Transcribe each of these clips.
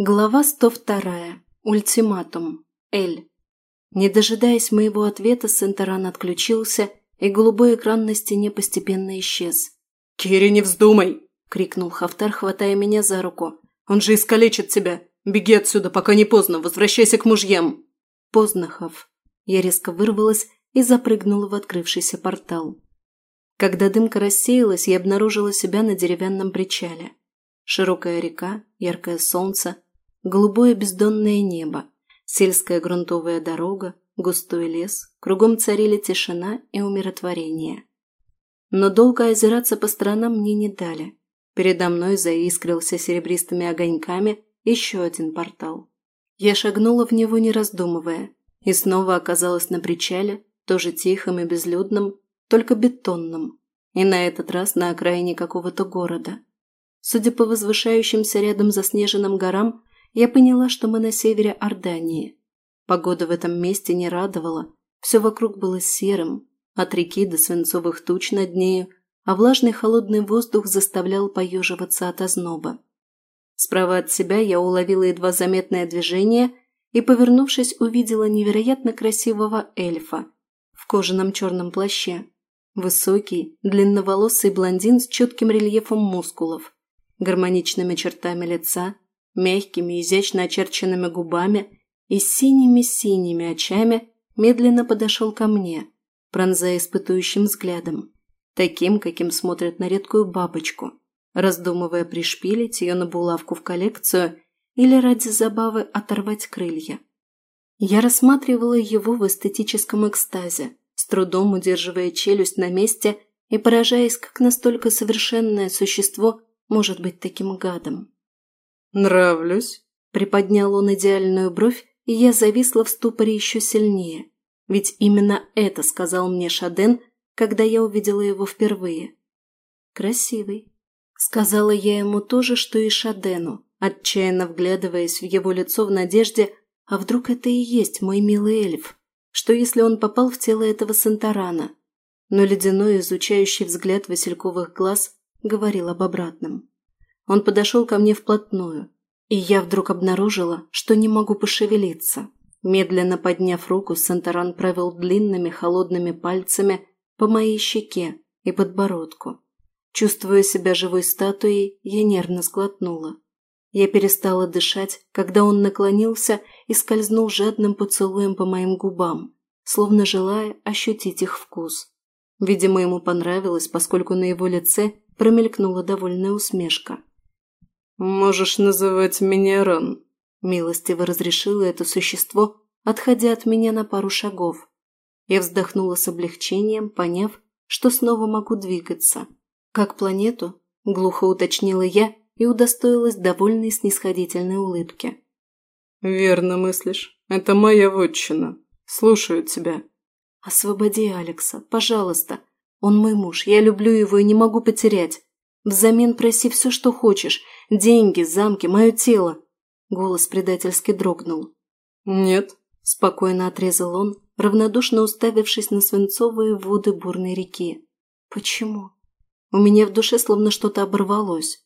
Глава 102. Ультиматум. Эль. Не дожидаясь моего ответа, Сентеран отключился, и голубой экран на стене постепенно исчез. «Кири, не вздумай!» – крикнул Хафтар, хватая меня за руку. «Он же искалечит тебя! Беги отсюда, пока не поздно! Возвращайся к мужьям!» «Поздно, Хаф!» Я резко вырвалась и запрыгнула в открывшийся портал. Когда дымка рассеялась, я обнаружила себя на деревянном причале. Широкая река, яркое солнце – голубое бездонное небо, сельская грунтовая дорога, густой лес, кругом царили тишина и умиротворение. Но долго озираться по сторонам мне не дали. Передо мной заискрился серебристыми огоньками еще один портал. Я шагнула в него, не раздумывая, и снова оказалась на причале, тоже тихом и безлюдном, только бетонном, и на этот раз на окраине какого-то города. Судя по возвышающимся рядом заснеженным горам, я поняла, что мы на севере Ордании. Погода в этом месте не радовала, все вокруг было серым, от реки до свинцовых туч над нею, а влажный холодный воздух заставлял поеживаться от озноба. Справа от себя я уловила едва заметное движение и, повернувшись, увидела невероятно красивого эльфа в кожаном черном плаще. Высокий, длинноволосый блондин с четким рельефом мускулов, гармоничными чертами лица – мягкими изящно очерченными губами и синими-синими очами, медленно подошел ко мне, пронзая испытующим взглядом, таким, каким смотрят на редкую бабочку, раздумывая пришпилить ее на булавку в коллекцию или ради забавы оторвать крылья. Я рассматривала его в эстетическом экстазе, с трудом удерживая челюсть на месте и поражаясь, как настолько совершенное существо может быть таким гадом. «Нравлюсь», – приподнял он идеальную бровь, и я зависла в ступоре еще сильнее. Ведь именно это сказал мне Шаден, когда я увидела его впервые. «Красивый», – сказала я ему то же, что и Шадену, отчаянно вглядываясь в его лицо в надежде, а вдруг это и есть мой милый эльф? Что если Он подошел ко мне вплотную, и я вдруг обнаружила, что не могу пошевелиться. Медленно подняв руку, Сантаран провел длинными холодными пальцами по моей щеке и подбородку. Чувствуя себя живой статуей, я нервно сглотнула. Я перестала дышать, когда он наклонился и скользнул жадным поцелуем по моим губам, словно желая ощутить их вкус. Видимо, ему понравилось, поскольку на его лице промелькнула довольная усмешка. «Можешь называть меня Ран. милостиво разрешило это существо, отходя от меня на пару шагов. Я вздохнула с облегчением, поняв, что снова могу двигаться. «Как планету?» – глухо уточнила я и удостоилась довольной снисходительной улыбки. «Верно мыслишь. Это моя вотчина. Слушаю тебя». «Освободи Алекса, пожалуйста. Он мой муж, я люблю его и не могу потерять. Взамен проси все, что хочешь – деньги, замки, мое тело!» Голос предательски дрогнул. «Нет», – спокойно отрезал он, равнодушно уставившись на свинцовые воды бурной реки. «Почему?» У меня в душе словно что-то оборвалось.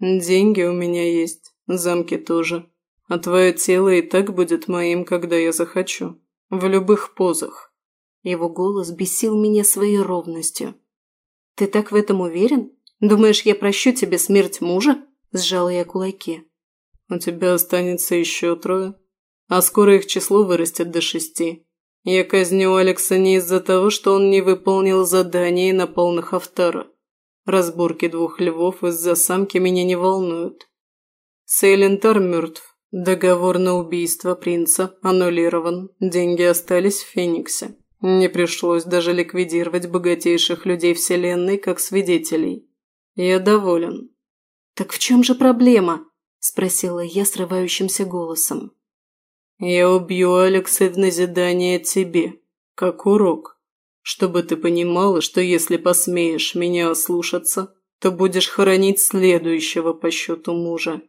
«Деньги у меня есть, замки тоже. А твое тело и так будет моим, когда я захочу. В любых позах». Его голос бесил меня своей ровностью. «Ты так в этом уверен? Думаешь, я прощу тебе смерть мужа?» сжала я кулаки. «У тебя останется еще трое, а скоро их число вырастет до шести. Я казню Алекса не из-за того, что он не выполнил задание на полных автора. Разборки «Так в чем же проблема?» – спросила я срывающимся голосом. «Я убью Алекса в назидание тебе, как урок, чтобы ты понимала, что если посмеешь меня ослушаться, то будешь хоронить следующего по счету мужа.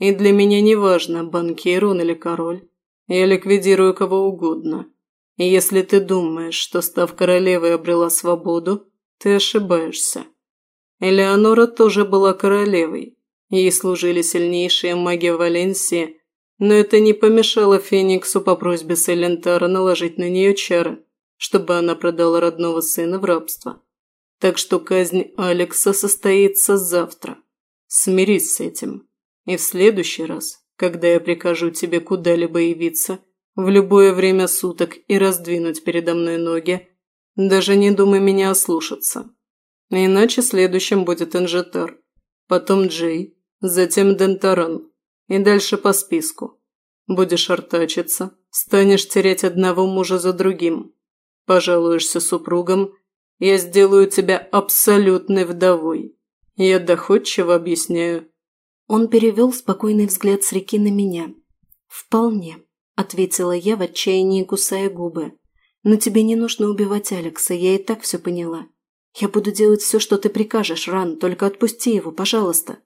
И для меня неважно, банкир он или король. Я ликвидирую кого угодно. И если ты думаешь, что, став королевой, обрела свободу, ты ошибаешься. Элеонора тоже была королевой. Ей служили сильнейшие маги Валенсии, но это не помешало Фениксу по просьбе Селентара наложить на нее чары, чтобы она продала родного сына в рабство. Так что казнь Алекса состоится завтра. Смирись с этим. И в следующий раз, когда я прикажу тебе куда-либо явиться, в любое время суток и раздвинуть передо мной ноги, даже не думай меня ослушаться. Иначе следующим будет Инжитер, потом Джей, затем Дентаран и дальше по списку. Будешь артачиться, станешь терять одного мужа за другим, пожалуешься супругом, я сделаю тебя абсолютной вдовой. Я доходчиво объясняю. Он перевел спокойный взгляд с реки на меня. «Вполне», – ответила я в отчаянии, кусая губы. «Но тебе не нужно убивать Алекса, я и так все поняла. Я буду делать все, что ты прикажешь, Ран, только отпусти его, пожалуйста».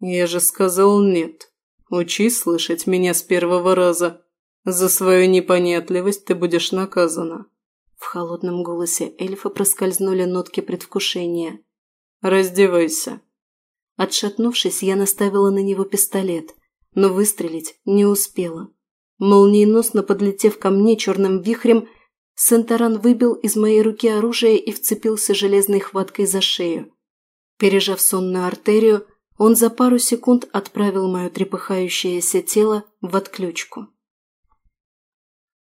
«Я же сказал нет. Учись слышать меня с первого раза. За свою непонятливость ты будешь наказана». В холодном голосе эльфа проскользнули нотки предвкушения. «Раздевайся». Отшатнувшись, я наставила на него пистолет, но выстрелить не успела. Молниеносно подлетев ко мне черным вихрем, Сентаран выбил из моей руки оружие и вцепился железной хваткой за шею. Пережав сонную артерию, он за пару секунд отправил мое трепыхающееся тело в отключку.